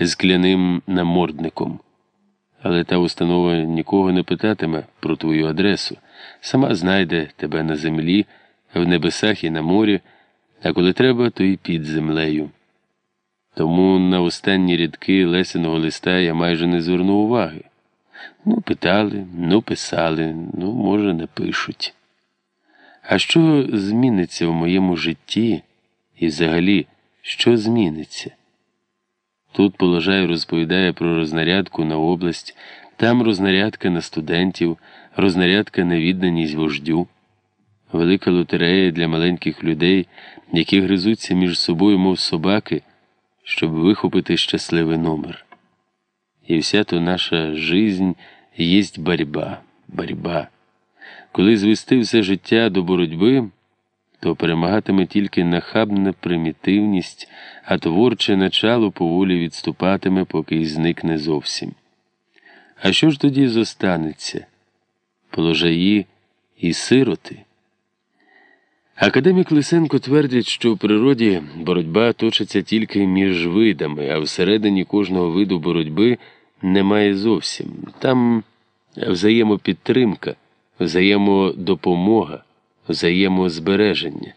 з кляним намордником. Але та установа нікого не питатиме про твою адресу, сама знайде тебе на землі, в небесах і на морі, а коли треба, то й під землею. Тому на останні рядки Лесиного листа я майже не звернув уваги. Ну, питали, ну писали, ну, може, не пишуть. А що зміниться в моєму житті і взагалі, що зміниться? Тут положай розповідає про рознарядку на область, там рознарядка на студентів, рознарядка на відданість вождю, велика лотерея для маленьких людей, які гризуться між собою, мов собаки, щоб вихопити щасливий номер. І вся то наша жизнь єсть борьба, борьба. Коли звести все життя до боротьби, то перемагатиме тільки нахабна примітивність, а творче начало поволі відступатиме, поки й зникне зовсім. А що ж тоді зостанеться? Положаї і сироти. Академік Лисенко твердить, що в природі боротьба точиться тільки між видами, а всередині кожного виду боротьби немає зовсім. Там взаємопідтримка, взаємодопомога, взаємозбереження.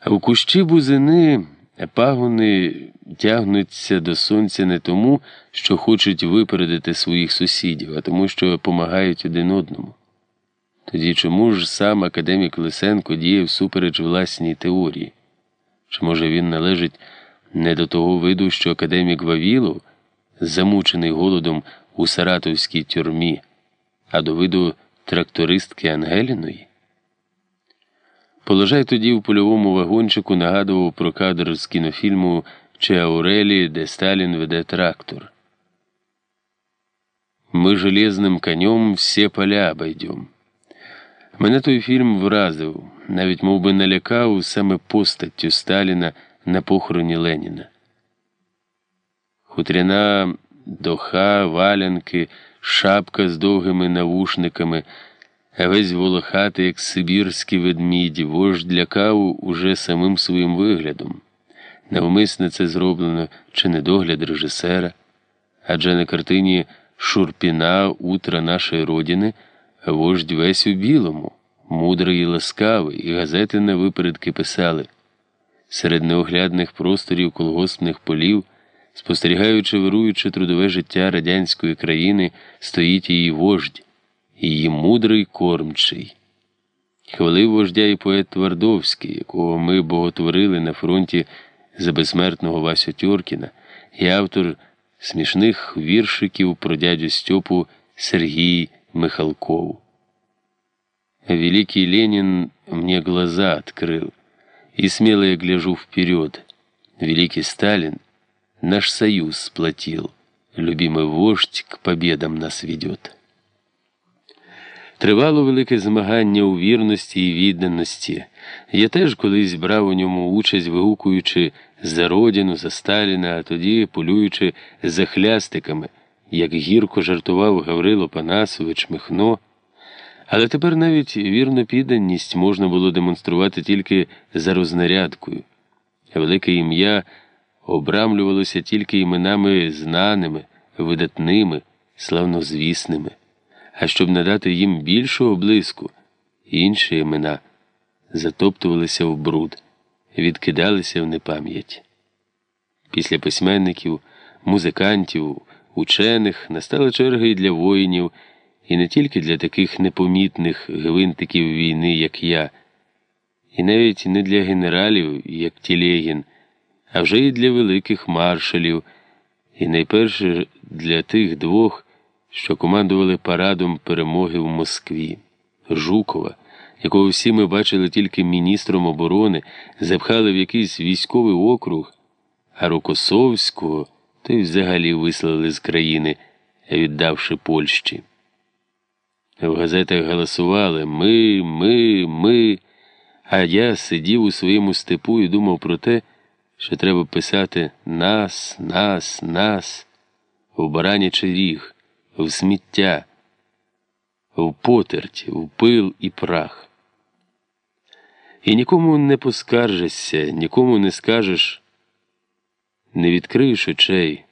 А у кущі бузини пагони тягнуться до сонця не тому, що хочуть випередити своїх сусідів, а тому, що помагають один одному. Тоді чому ж сам академік Лисенко діє всупереч власній теорії? Чи може він належить не до того виду, що академік Вавілов, замучений голодом у саратовській тюрмі, а до виду трактористки Ангеліної? Положай тоді в польовому вагончику нагадував про кадр з кінофільму Чи Аурелі, де Сталін веде трактор. Ми железним конем всі поля обойдем. Мене той фільм вразив, навіть мов би налякав саме постаттю Сталіна на похороні Леніна. Хутряна доха, валянки, шапка з довгими навушниками, весь волохатий, як сибірський ведмідь, вождь лякав уже самим своїм виглядом. Навмисне це зроблено чи недогляд режисера, адже на картині Шурпіна Утра нашої родини вождь весь у білому, мудрий і ласкавий, і газети на випередки писали. Серед неоглядних просторів колгоспних полів, спостерігаючи вируючи трудове життя радянської країни, стоїть її вождь, її мудрий кормчий. Хвалив вождя і поет Твардовський, якого ми боготворили на фронті за безсмертного Васю Тьоркіна, і автор смішних віршиків про дядю Стьопу Сергій Михалкову. Великий Ленин мне глаза открыл, и смело я гляжу вперед. Великий Сталин наш союз сплотил, любимый вождь к победам нас ведет. Тривало велике змагання у вірності і відданості. Я теж колись брав у ньому участь, вигукуючи за родину, за Сталіна, а тоді полюючи за хлястиками, як гірко жартував Гаврило Панасович Михно. Але тепер навіть вірну підданість можна було демонструвати тільки за рознарядкою. Велике ім'я обрамлювалося тільки іменами знаними, видатними, славнозвісними. А щоб надати їм більшого блиску, інші імена затоптувалися в бруд, відкидалися в непам'ять. Після письменників, музикантів, учених настала черга і для воїнів, і не тільки для таких непомітних гвинтиків війни, як я, і навіть не для генералів, як Тілегін, а вже і для великих маршалів, і найперше для тих двох що командували парадом перемоги в Москві, Жукова, якого всі ми бачили тільки міністром оборони, запхали в якийсь військовий округ, а Рокосовського то й взагалі вислали з країни, віддавши Польщі. В газетах голосували ми, ми, ми, а я сидів у своєму степу і думав про те, що треба писати нас, нас, нас, у баранячий ріг в сміття, в потерть, в пил і прах. І нікому не поскаржишся, нікому не скажеш. не відкриєш очей.